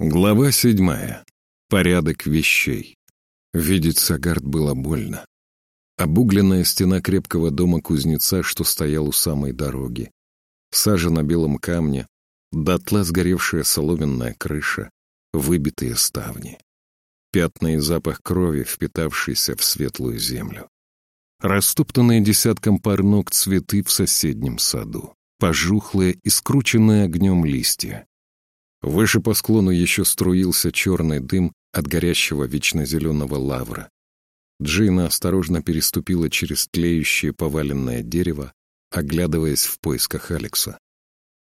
Глава седьмая. Порядок вещей. Видеть Сагард было больно. Обугленная стена крепкого дома кузнеца, что стоял у самой дороги. Сажа на белом камне, дотла сгоревшая соломенная крыша, выбитые ставни. Пятна и запах крови, впитавшийся в светлую землю. Растоптанные десятком пар ног цветы в соседнем саду. Пожухлые и скрученные огнем листья. Выше по склону еще струился черный дым от горящего вечно зеленого лавра. Джина осторожно переступила через тлеющее поваленное дерево, оглядываясь в поисках Алекса.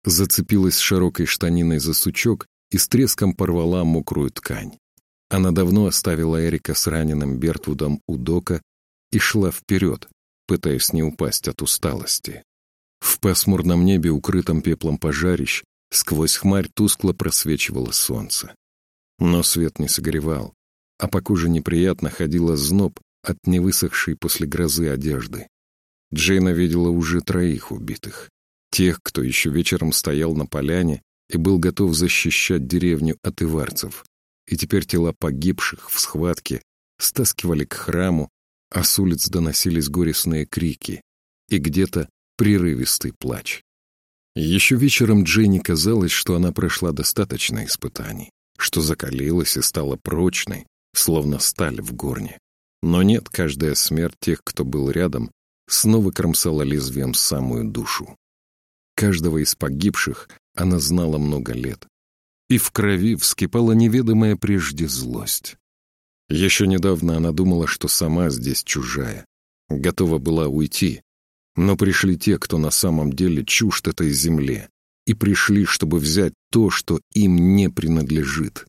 Зацепилась широкой штаниной за сучок и с треском порвала мокрую ткань. Она давно оставила Эрика с раненым Бертвудом у дока и шла вперед, пытаясь не упасть от усталости. В пасмурном небе, укрытом пеплом пожарищ, Сквозь хмарь тускло просвечивало солнце. Но свет не согревал, а по коже неприятно ходила зноб от невысохшей после грозы одежды. Джейна видела уже троих убитых. Тех, кто еще вечером стоял на поляне и был готов защищать деревню от иварцев. И теперь тела погибших в схватке стаскивали к храму, а с улиц доносились горестные крики и где-то прерывистый плач. Еще вечером Дженни казалось, что она прошла достаточно испытаний, что закалилась и стала прочной, словно сталь в горне. Но нет, каждая смерть тех, кто был рядом, снова кромсала лезвием самую душу. Каждого из погибших она знала много лет. И в крови вскипала неведомая прежде злость. Еще недавно она думала, что сама здесь чужая, готова была уйти, но пришли те, кто на самом деле чужд этой земле, и пришли, чтобы взять то, что им не принадлежит.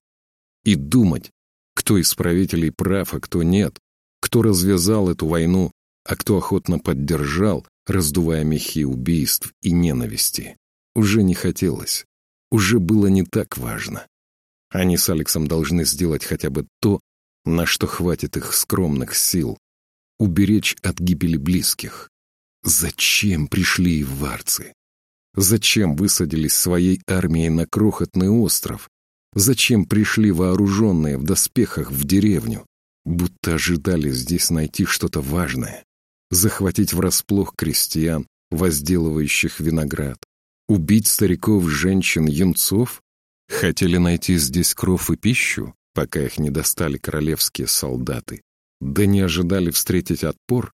И думать, кто из правителей прав, а кто нет, кто развязал эту войну, а кто охотно поддержал, раздувая мехи убийств и ненависти. Уже не хотелось, уже было не так важно. Они с Алексом должны сделать хотя бы то, на что хватит их скромных сил, уберечь от гибели близких. Зачем пришли варцы? Зачем высадились своей армией на крохотный остров? Зачем пришли вооруженные в доспехах в деревню? Будто ожидали здесь найти что-то важное. Захватить врасплох крестьян, возделывающих виноград. Убить стариков, женщин, юнцов? Хотели найти здесь кров и пищу, пока их не достали королевские солдаты. Да не ожидали встретить отпор?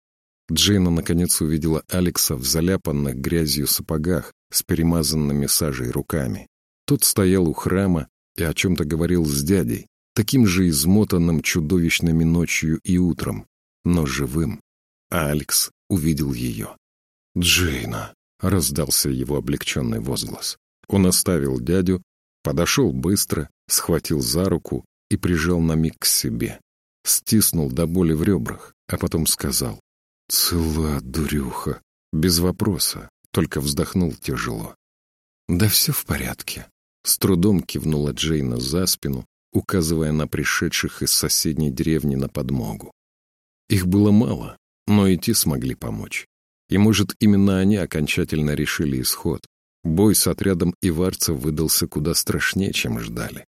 Джейна наконец увидела Алекса в заляпанных грязью сапогах с перемазанными сажей руками. Тот стоял у храма и о чем-то говорил с дядей, таким же измотанным чудовищными ночью и утром, но живым. А Алекс увидел ее. «Джейна!» — раздался его облегченный возглас. Он оставил дядю, подошел быстро, схватил за руку и прижал на миг к себе. Стиснул до боли в ребрах, а потом сказал «Цела, дурюха!» Без вопроса, только вздохнул тяжело. «Да все в порядке», — с трудом кивнула Джейна за спину, указывая на пришедших из соседней деревни на подмогу. Их было мало, но и те смогли помочь. И, может, именно они окончательно решили исход. Бой с отрядом иварцев выдался куда страшнее, чем ждали.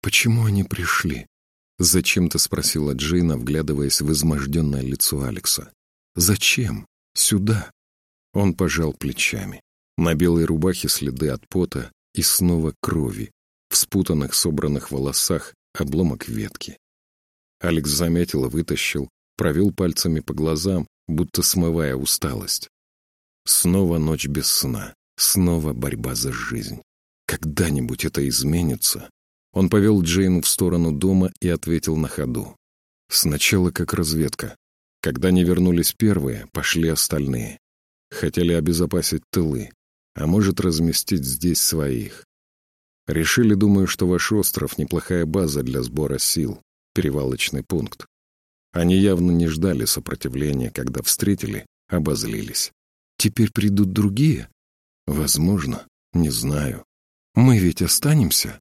«Почему они пришли?» — зачем-то спросила Джейна, вглядываясь в изможденное лицо Алекса. Зачем? Сюда. Он пожал плечами. На белой рубахе следы от пота и снова крови. В спутанных собранных волосах обломок ветки. Алекс заметил и вытащил, провел пальцами по глазам, будто смывая усталость. Снова ночь без сна, снова борьба за жизнь. Когда-нибудь это изменится. Он повел Джейн в сторону дома и ответил на ходу. Сначала как разведка, когда не вернулись первые, пошли остальные. Хотели обезопасить тылы, а может разместить здесь своих. Решили, думаю, что ваш остров — неплохая база для сбора сил, перевалочный пункт. Они явно не ждали сопротивления, когда встретили, обозлились. Теперь придут другие? Возможно, не знаю. Мы ведь останемся?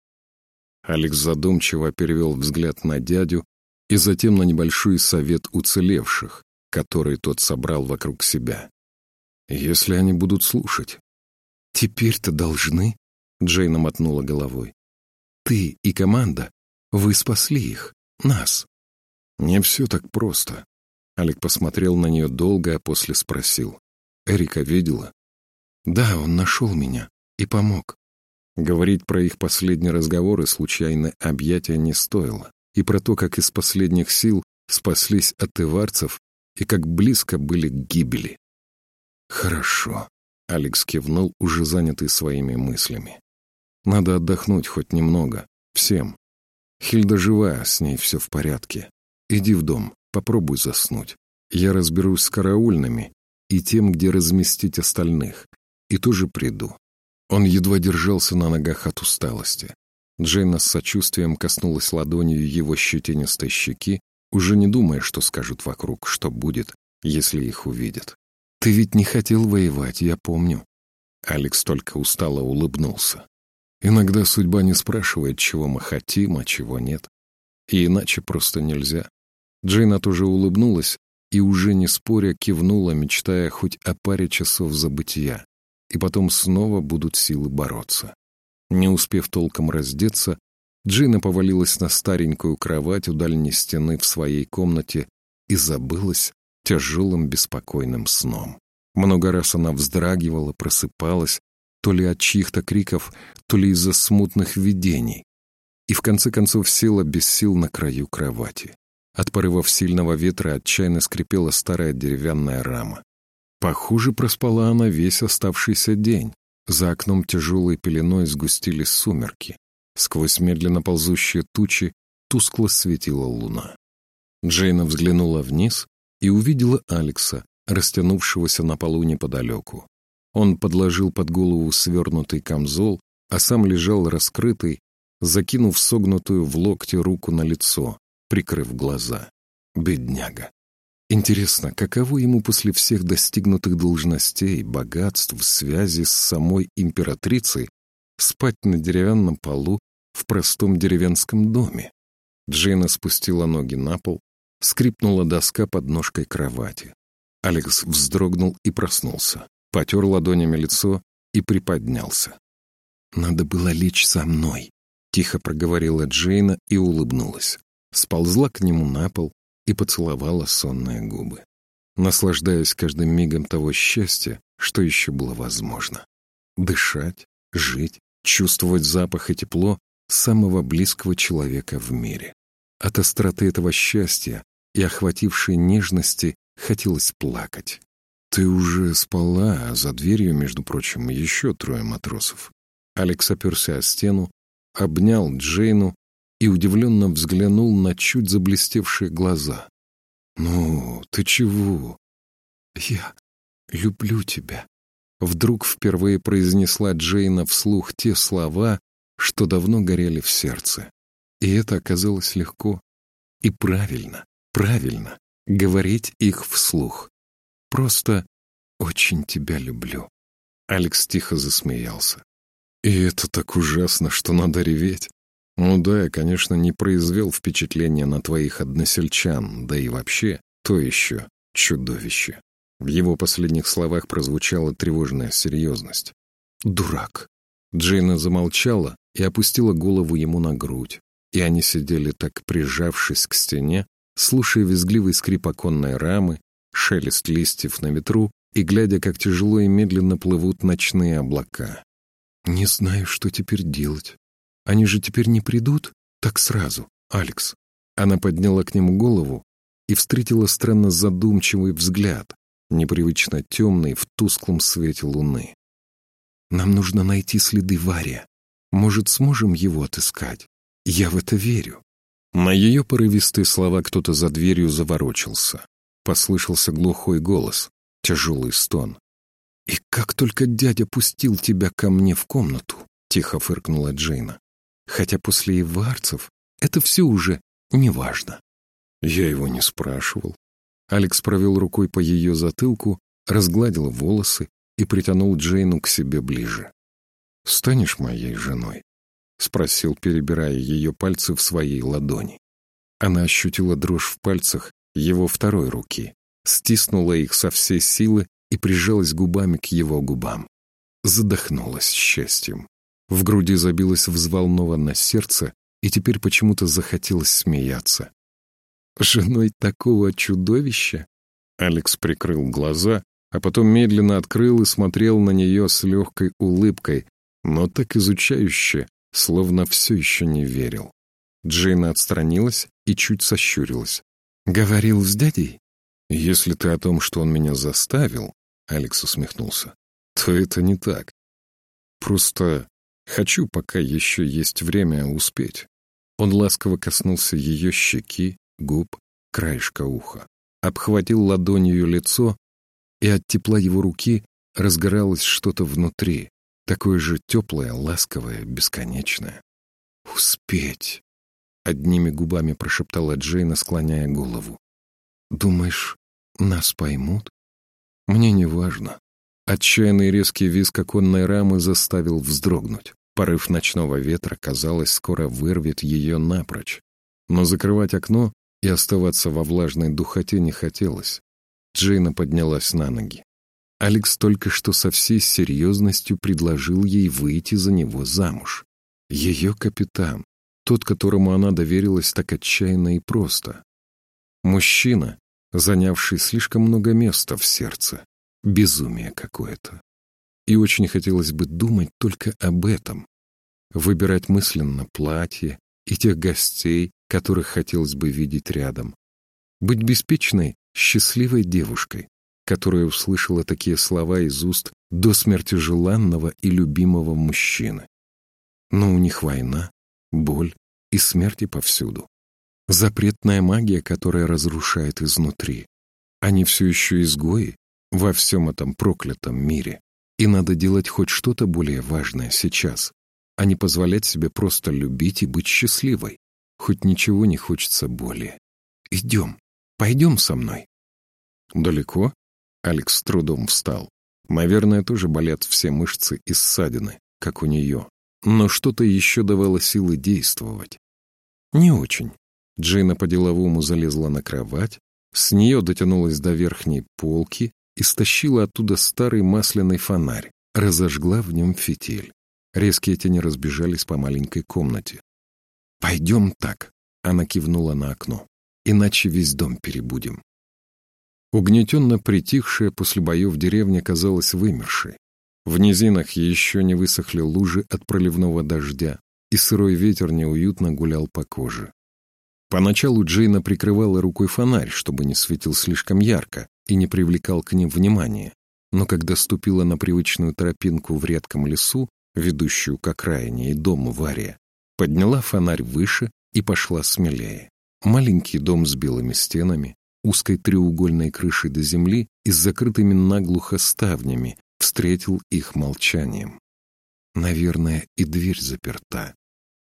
Алекс задумчиво перевел взгляд на дядю, и затем на небольшой совет уцелевших, который тот собрал вокруг себя. Если они будут слушать. «Теперь-то должны», — Джейна мотнула головой. Ты и команда, вы спасли их, нас. Не все так просто. Алик посмотрел на нее долго, а после спросил. Эрика видела? Да, он нашел меня и помог. Говорить про их последний разговор и случайное объятие не стоило, и про то, как из последних сил спаслись от иварцев и как близко были к гибели. «Хорошо», — Алекс кивнул, уже занятый своими мыслями. «Надо отдохнуть хоть немного. Всем. Хильда жива, с ней все в порядке. Иди в дом, попробуй заснуть. Я разберусь с караульными и тем, где разместить остальных, и тоже приду». Он едва держался на ногах от усталости. Джейна с сочувствием коснулась ладонью его щетинистой щеки, уже не думая, что скажут вокруг, что будет, если их увидят. «Ты ведь не хотел воевать, я помню». Алекс только устало улыбнулся. «Иногда судьба не спрашивает, чего мы хотим, а чего нет. И иначе просто нельзя». Джейна тоже улыбнулась и, уже не споря, кивнула, мечтая хоть о паре часов забытия. И потом снова будут силы бороться. Не успев толком раздеться, Джина повалилась на старенькую кровать у дальней стены в своей комнате и забылась тяжелым беспокойным сном. Много раз она вздрагивала, просыпалась, то ли от чьих-то криков, то ли из-за смутных видений, и в конце концов села без сил на краю кровати. От порывов сильного ветра отчаянно скрипела старая деревянная рама. Похоже, проспала она весь оставшийся день. За окном тяжелой пеленой сгустились сумерки. Сквозь медленно ползущие тучи тускло светила луна. Джейна взглянула вниз и увидела Алекса, растянувшегося на полу неподалеку. Он подложил под голову свернутый камзол, а сам лежал раскрытый, закинув согнутую в локте руку на лицо, прикрыв глаза. Бедняга. Интересно, каково ему после всех достигнутых должностей, богатств, связи с самой императрицей спать на деревянном полу в простом деревенском доме? Джейна спустила ноги на пол, Скрипнула доска под ножкой кровати. Алекс вздрогнул и проснулся, потер ладонями лицо и приподнялся. «Надо было лечь со мной», — тихо проговорила Джейна и улыбнулась. Сползла к нему на пол и поцеловала сонные губы, наслаждаясь каждым мигом того счастья, что еще было возможно. Дышать, жить, чувствовать запах и тепло самого близкого человека в мире. От остроты этого счастья и охватившей нежности хотелось плакать. «Ты уже спала, а за дверью, между прочим, еще трое матросов». Алекс оперся о стену, обнял Джейну и удивленно взглянул на чуть заблестевшие глаза. «Ну, ты чего?» «Я люблю тебя», — вдруг впервые произнесла Джейна вслух те слова, что давно горели в сердце. И это оказалось легко и правильно. Правильно, говорить их вслух. Просто очень тебя люблю. Алекс тихо засмеялся. И это так ужасно, что надо реветь. Ну да, я, конечно, не произвел впечатления на твоих односельчан, да и вообще, то еще чудовище. В его последних словах прозвучала тревожная серьезность. «Дурак!» Джейна замолчала и опустила голову ему на грудь, и они сидели так прижавшись к стене, слушая визгливый скрип оконной рамы, шелест листьев на ветру и глядя, как тяжело и медленно плывут ночные облака. «Не знаю, что теперь делать. Они же теперь не придут? Так сразу, Алекс». Она подняла к нему голову и встретила странно задумчивый взгляд, непривычно темный в тусклом свете луны. «Нам нужно найти следы Вария. Может, сможем его отыскать? Я в это верю». На ее порывистые слова кто-то за дверью заворочился. Послышался глухой голос, тяжелый стон. «И как только дядя пустил тебя ко мне в комнату», — тихо фыркнула Джейна. «Хотя после иварцев это все уже неважно». Я его не спрашивал. Алекс провел рукой по ее затылку, разгладил волосы и притянул Джейну к себе ближе. «Станешь моей женой?» — спросил, перебирая ее пальцы в своей ладони. Она ощутила дрожь в пальцах его второй руки, стиснула их со всей силы и прижалась губами к его губам. Задохнулась счастьем. В груди забилось взволнованно сердце, и теперь почему-то захотелось смеяться. «Женой такого чудовища?» Алекс прикрыл глаза, а потом медленно открыл и смотрел на нее с легкой улыбкой, но так изучающе, словно все еще не верил. Джейна отстранилась и чуть сощурилась. «Говорил с дядей?» «Если ты о том, что он меня заставил», — Алекс усмехнулся, — «то это не так. Просто хочу, пока еще есть время, успеть». Он ласково коснулся ее щеки, губ, краешка уха, обхватил ладонью лицо, и от тепла его руки разгоралось что-то внутри, такое же теплое, ласковое, бесконечное. «Успеть!» — одними губами прошептала Джейна, склоняя голову. «Думаешь, нас поймут?» «Мне не важно». Отчаянный резкий визг оконной рамы заставил вздрогнуть. Порыв ночного ветра, казалось, скоро вырвет ее напрочь. Но закрывать окно и оставаться во влажной духоте не хотелось. Джейна поднялась на ноги. Алекс только что со всей серьезностью предложил ей выйти за него замуж. Ее капитан, тот, которому она доверилась так отчаянно и просто. Мужчина, занявший слишком много места в сердце. Безумие какое-то. И очень хотелось бы думать только об этом. Выбирать мысленно платье и тех гостей, которых хотелось бы видеть рядом. Быть беспечной, счастливой девушкой, которая услышала такие слова из уст до смерти желанного и любимого мужчины. Но у них война, боль и смерти повсюду. Запретная магия, которая разрушает изнутри. Они все еще изгои во всем этом проклятом мире. И надо делать хоть что-то более важное сейчас, а не позволять себе просто любить и быть счастливой. Хоть ничего не хочется более. Идем, пойдем со мной. Далеко? Алекс с трудом встал. Наверное, тоже болят все мышцы и ссадины, как у нее. Но что-то еще давало силы действовать. Не очень. Джейна по-деловому залезла на кровать, с нее дотянулась до верхней полки и стащила оттуда старый масляный фонарь, разожгла в нем фитиль. Резкие тени разбежались по маленькой комнате. «Пойдем так», — она кивнула на окно, — «иначе весь дом перебудем». Угнетенно притихшая после боев деревня казалась вымершей. В низинах еще не высохли лужи от проливного дождя, и сырой ветер неуютно гулял по коже. Поначалу Джейна прикрывала рукой фонарь, чтобы не светил слишком ярко и не привлекал к ним внимания, но когда ступила на привычную тропинку в редком лесу, ведущую к окраине и дому Вария, подняла фонарь выше и пошла смелее. Маленький дом с белыми стенами, узкой треугольной крышей до земли и с закрытыми наглухо ставнями встретил их молчанием. Наверное, и дверь заперта.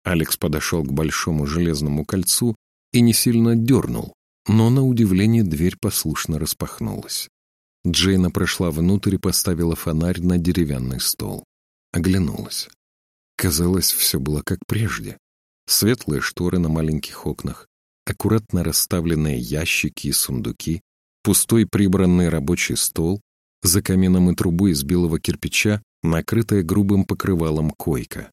Алекс подошел к большому железному кольцу и не сильно дернул, но, на удивление, дверь послушно распахнулась. Джейна прошла внутрь и поставила фонарь на деревянный стол. Оглянулась. Казалось, все было как прежде. Светлые шторы на маленьких окнах, аккуратно расставленные ящики и сундуки, пустой прибранный рабочий стол, за камином и трубой из белого кирпича, накрытая грубым покрывалом койка.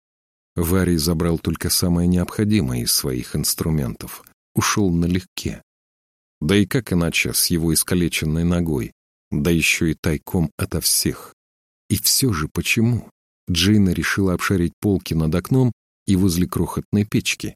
Варий забрал только самое необходимое из своих инструментов, ушел налегке. Да и как иначе с его искалеченной ногой, да еще и тайком ото всех. И все же почему? Джейна решила обшарить полки над окном и возле крохотной печки,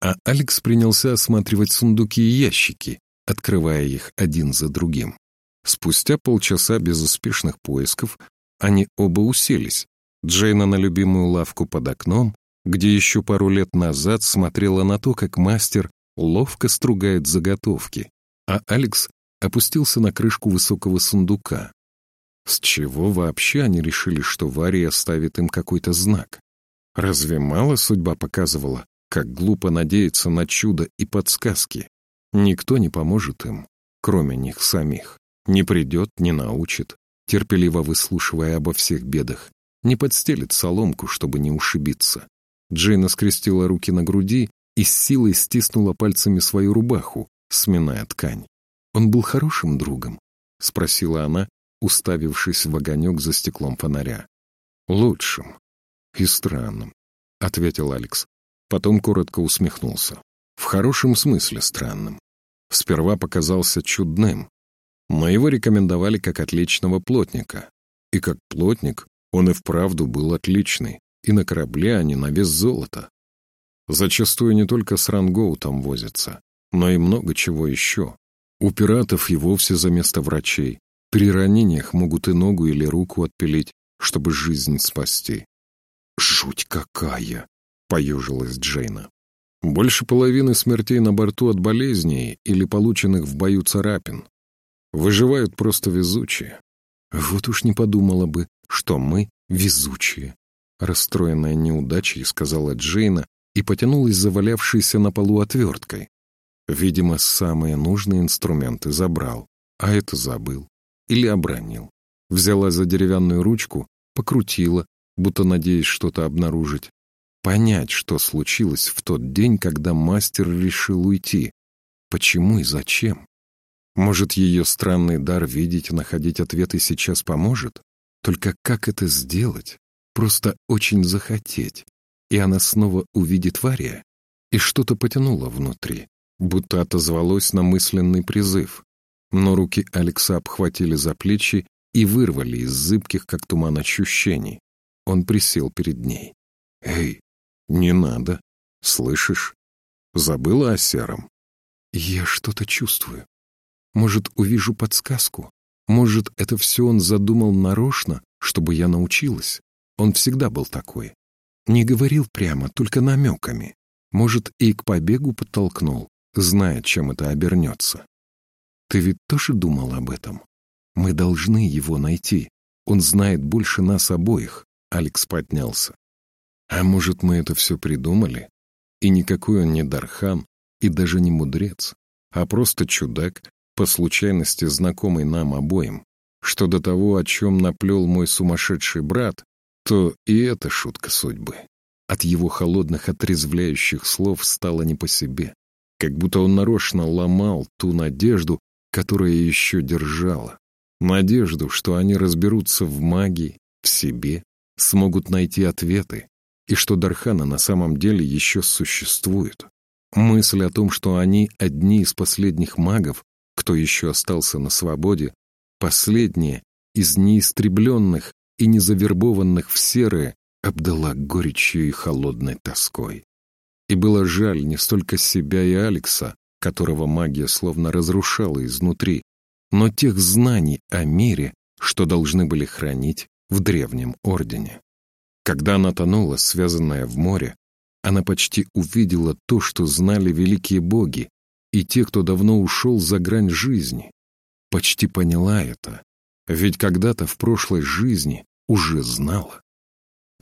а Алекс принялся осматривать сундуки и ящики, открывая их один за другим. Спустя полчаса безуспешных поисков они оба уселись. Джейна на любимую лавку под окном, где еще пару лет назад смотрела на то, как мастер ловко стругает заготовки, а Алекс опустился на крышку высокого сундука. С чего вообще они решили, что Вария оставит им какой-то знак? Разве мало судьба показывала, как глупо надеяться на чудо и подсказки? Никто не поможет им, кроме них самих. Не придет, не научит, терпеливо выслушивая обо всех бедах, не подстелит соломку, чтобы не ушибиться. Джейна скрестила руки на груди и с силой стиснула пальцами свою рубаху, сминая ткань. «Он был хорошим другом?» — спросила она, уставившись в огонек за стеклом фонаря. «Лучшим и странным. — ответил Алекс. Потом коротко усмехнулся. В хорошем смысле странным. Сперва показался чудным, но его рекомендовали как отличного плотника. И как плотник он и вправду был отличный, и на корабле, а не на вес золота. Зачастую не только с там возятся, но и много чего еще. У пиратов и вовсе за место врачей. При ранениях могут и ногу или руку отпилить, чтобы жизнь спасти. «Жуть какая!» — поежилась Джейна. «Больше половины смертей на борту от болезней или полученных в бою царапин. Выживают просто везучие. Вот уж не подумала бы, что мы везучие. Расстроенная неудачей, сказала Джейна и потянулась завалявшейся на полу отверткой. Видимо, самые нужные инструменты забрал, а это забыл. Или обронил. Взяла за деревянную ручку, покрутила, будто надеясь что-то обнаружить. Понять, что случилось в тот день, когда мастер решил уйти. Почему и зачем? Может, ее странный дар видеть и находить ответы сейчас поможет? Только как это сделать? Просто очень захотеть. И она снова увидит Вария. И что-то потянуло внутри, будто отозвалось на мысленный призыв. Но руки Алекса обхватили за плечи и вырвали из зыбких, как туман, ощущений. Он присел перед ней. «Эй, не надо. Слышишь? Забыла о сером?» «Я что-то чувствую. Может, увижу подсказку? Может, это все он задумал нарочно, чтобы я научилась? Он всегда был такой. Не говорил прямо, только намеками. Может, и к побегу подтолкнул, зная, чем это обернется. Ты ведь тоже думал об этом? Мы должны его найти. Он знает больше нас обоих. Алекс поднялся. А может, мы это все придумали? И никакой он не Дархан, и даже не мудрец, а просто чудак, по случайности знакомый нам обоим, что до того, о чем наплел мой сумасшедший брат, то и это шутка судьбы. От его холодных отрезвляющих слов стало не по себе, как будто он нарочно ломал ту надежду, которая еще держала. Надежду, что они разберутся в магии, в себе, смогут найти ответы, и что Дархана на самом деле еще существует. Мысль о том, что они одни из последних магов, кто еще остался на свободе, последнее из неистребленных и незавербованных в серые обдала горечью и холодной тоской. И было жаль не столько себя и Алекса, которого магия словно разрушала изнутри, но тех знаний о мире, что должны были хранить в древнем ордене. Когда она тонула, связанная в море, она почти увидела то, что знали великие боги, и те, кто давно ушел за грань жизни. Почти поняла это, ведь когда-то в прошлой жизни уже знала.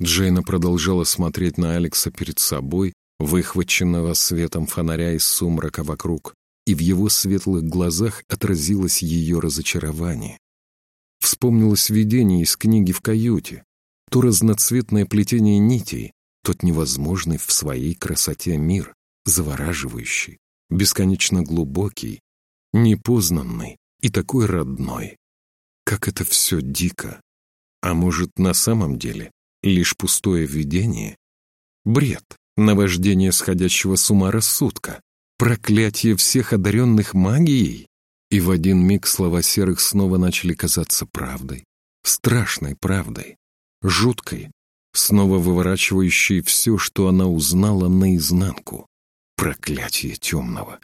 Джейна продолжала смотреть на Алекса перед собой, выхваченного светом фонаря из сумрака вокруг, и в его светлых глазах отразилось ее разочарование. Вспомнилось видение из книги в каюте, то разноцветное плетение нитей, тот невозможный в своей красоте мир, завораживающий, бесконечно глубокий, непознанный и такой родной. Как это все дико. А может, на самом деле лишь пустое видение? Бред, наваждение сходящего с ума рассудка, проклятие всех одаренных магией? И в один миг слова серых снова начали казаться правдой, страшной правдой, жуткой, снова выворачивающей все, что она узнала наизнанку. Проклятие темного.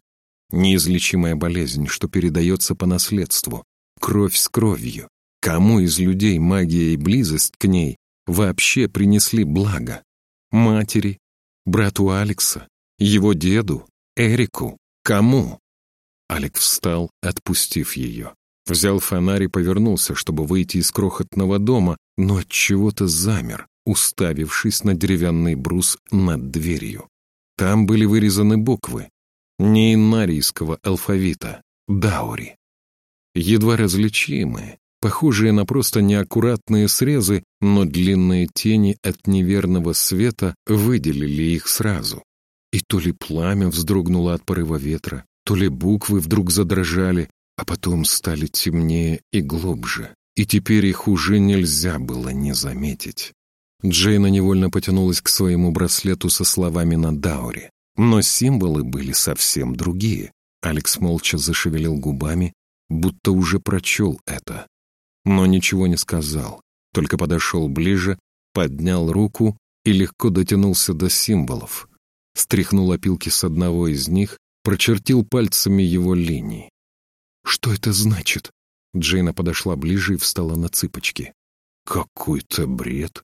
Неизлечимая болезнь, что передается по наследству. Кровь с кровью. Кому из людей магия и близость к ней вообще принесли благо? Матери, брату Алекса, его деду, Эрику. Кому? Алек встал, отпустив ее. Взял фонарь и повернулся, чтобы выйти из крохотного дома, но от чего-то замер, уставившись на деревянный брус над дверью. Там были вырезаны буквы. Не инарийского алфавита, даури. Едва различимые, похожие на просто неаккуратные срезы, но длинные тени от неверного света выделили их сразу. И то ли пламя вздрогнуло от порыва ветра, то ли буквы вдруг задрожали, а потом стали темнее и глубже, и теперь их уже нельзя было не заметить. Джейна невольно потянулась к своему браслету со словами на дауре. Но символы были совсем другие. Алекс молча зашевелил губами, будто уже прочел это. Но ничего не сказал, только подошел ближе, поднял руку и легко дотянулся до символов. Стряхнул опилки с одного из них, прочертил пальцами его линии. «Что это значит?» Джейна подошла ближе и встала на цыпочки. «Какой-то бред!»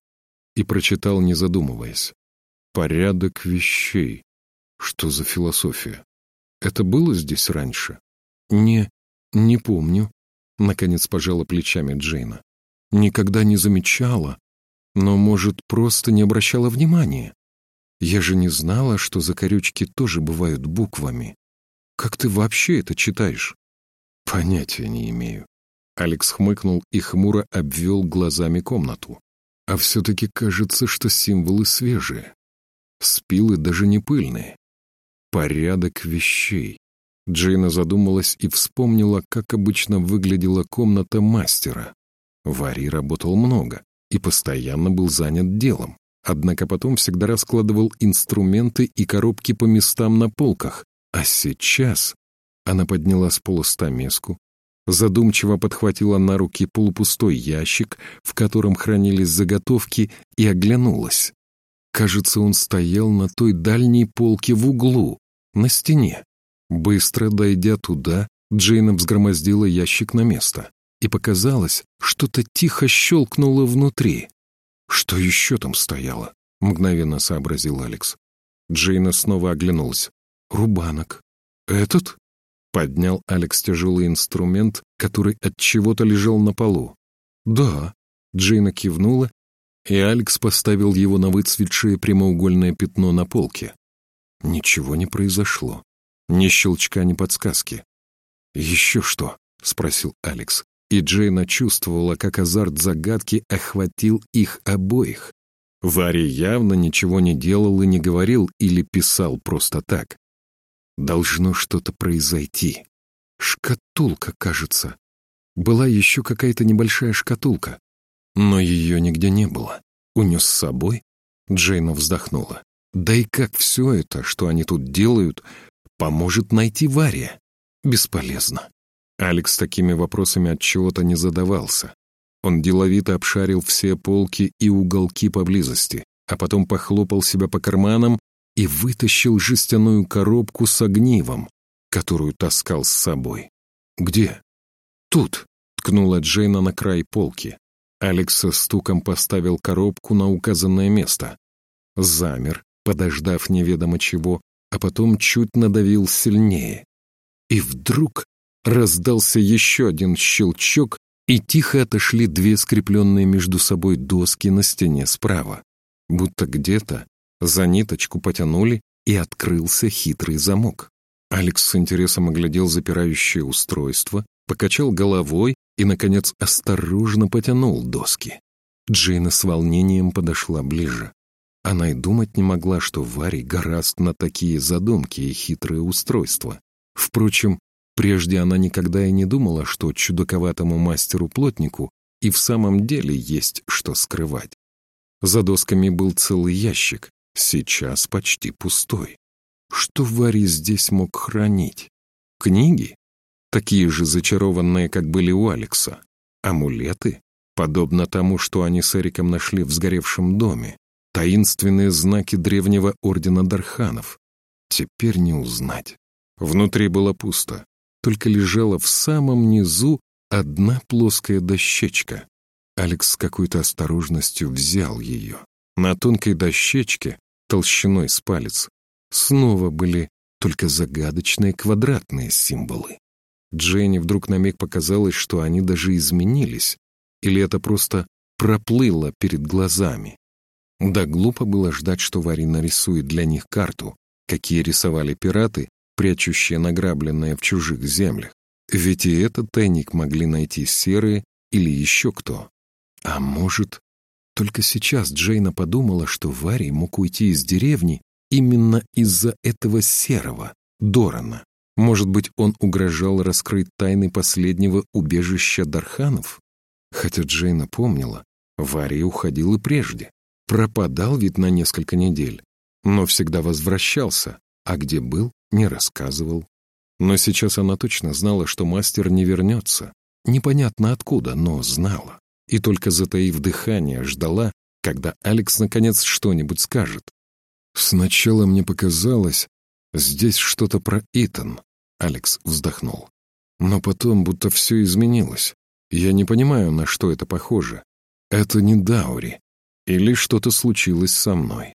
И прочитал, не задумываясь. «Порядок вещей. Что за философия? Это было здесь раньше?» «Не, не помню», — наконец пожала плечами Джейна. «Никогда не замечала, но, может, просто не обращала внимания. Я же не знала, что закорючки тоже бывают буквами. Как ты вообще это читаешь?» «Понятия не имею». Алекс хмыкнул и хмуро обвел глазами комнату. «А все-таки кажется, что символы свежие. Спилы даже не пыльные. Порядок вещей». Джейна задумалась и вспомнила, как обычно выглядела комната мастера. Вари работал много и постоянно был занят делом, однако потом всегда раскладывал инструменты и коробки по местам на полках, а сейчас она подняла с пола стамеску, задумчиво подхватила на руки полупустой ящик, в котором хранились заготовки, и оглянулась. Кажется, он стоял на той дальней полке в углу, на стене. Быстро дойдя туда, Джейна взгромоздила ящик на место, и показалось, что-то тихо щелкнуло внутри. «Что еще там стояло?» — мгновенно сообразил Алекс. Джейна снова оглянулась. «Рубанок. Этот?» Поднял Алекс тяжелый инструмент, который от чего-то лежал на полу. «Да». Джейна кивнула, и Алекс поставил его на выцветшее прямоугольное пятно на полке. Ничего не произошло. Ни щелчка, ни подсказки. «Еще что?» — спросил Алекс. И Джейна чувствовала, как азарт загадки охватил их обоих. Варя явно ничего не делал и не говорил или писал просто так. Должно что-то произойти. Шкатулка, кажется. Была еще какая-то небольшая шкатулка. Но ее нигде не было. Унес с собой? Джейна вздохнула. Да и как все это, что они тут делают, поможет найти Вария? Бесполезно. Алекс такими вопросами от чего-то не задавался. Он деловито обшарил все полки и уголки поблизости, а потом похлопал себя по карманам и вытащил жестяную коробку с огнивом, которую таскал с собой. «Где?» «Тут», — ткнула Джейна на край полки. Алекс со стуком поставил коробку на указанное место. Замер, подождав неведомо чего, а потом чуть надавил сильнее. И вдруг раздался еще один щелчок, и тихо отошли две скрепленные между собой доски на стене справа. Будто где-то за ниточку потянули, и открылся хитрый замок. Алекс с интересом оглядел запирающее устройство, покачал головой и, наконец, осторожно потянул доски. Джейна с волнением подошла ближе. Она и думать не могла, что Варри гораст на такие задумки и хитрые устройства. Впрочем, прежде она никогда и не думала, что чудаковатому мастеру-плотнику и в самом деле есть что скрывать. За досками был целый ящик, сейчас почти пустой. Что Варри здесь мог хранить? Книги? Такие же зачарованные, как были у Алекса. Амулеты? Подобно тому, что они с Эриком нашли в сгоревшем доме. Таинственные знаки древнего ордена Дарханов. Теперь не узнать. Внутри было пусто. Только лежала в самом низу одна плоская дощечка. Алекс с какой-то осторожностью взял ее. На тонкой дощечке толщиной с палец, снова были только загадочные квадратные символы. Дженни вдруг на миг показалось, что они даже изменились, или это просто проплыло перед глазами. Да глупо было ждать, что Вари нарисует для них карту, какие рисовали пираты, прячущие награбленное в чужих землях. Ведь и этот тайник могли найти серые или еще кто. А может, только сейчас Джейна подумала, что Варий мог уйти из деревни именно из-за этого серого, Дорана. Может быть, он угрожал раскрыть тайны последнего убежища Дарханов? Хотя Джейна помнила, Варий уходил и прежде. Пропадал ведь на несколько недель, но всегда возвращался, а где был, не рассказывал. Но сейчас она точно знала, что мастер не вернется. Непонятно откуда, но знала. И только затаив дыхание, ждала, когда Алекс наконец что-нибудь скажет. Сначала мне показалось, здесь что-то про Итан. Алекс вздохнул. Но потом будто все изменилось. Я не понимаю, на что это похоже. Это не Даури. Или что-то случилось со мной.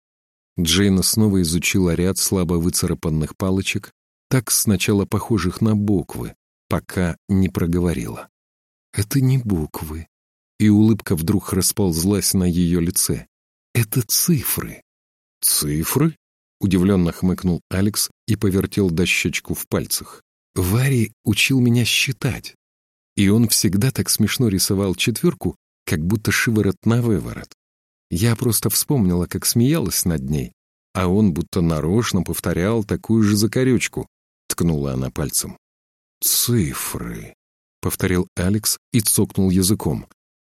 Джейна снова изучила ряд слабо выцарапанных палочек, так сначала похожих на буквы, пока не проговорила. «Это не буквы». И улыбка вдруг расползлась на ее лице. «Это цифры». «Цифры?» — удивленно хмыкнул Алекс и повертел дощечку в пальцах. «Варри учил меня считать. И он всегда так смешно рисовал четверку, как будто шиворот на выворот. Я просто вспомнила, как смеялась над ней, а он будто нарочно повторял такую же закорючку, ткнула она пальцем. «Цифры», — повторил Алекс и цокнул языком.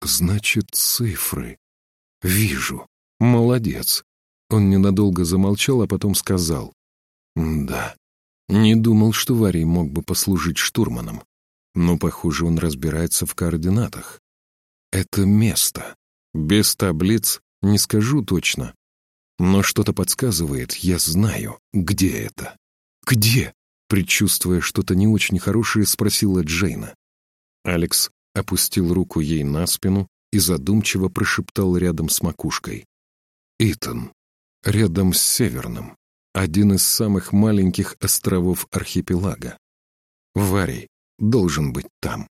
«Значит, цифры. Вижу. Молодец». Он ненадолго замолчал, а потом сказал. «Да, не думал, что Варий мог бы послужить штурманом. Но, похоже, он разбирается в координатах. Это место. Без таблиц не скажу точно. Но что-то подсказывает, я знаю, где это. Где? Предчувствуя что-то не очень хорошее, спросила Джейна. Алекс опустил руку ей на спину и задумчиво прошептал рядом с макушкой. «Итан, рядом с Северным, один из самых маленьких островов архипелага. Варий должен быть там».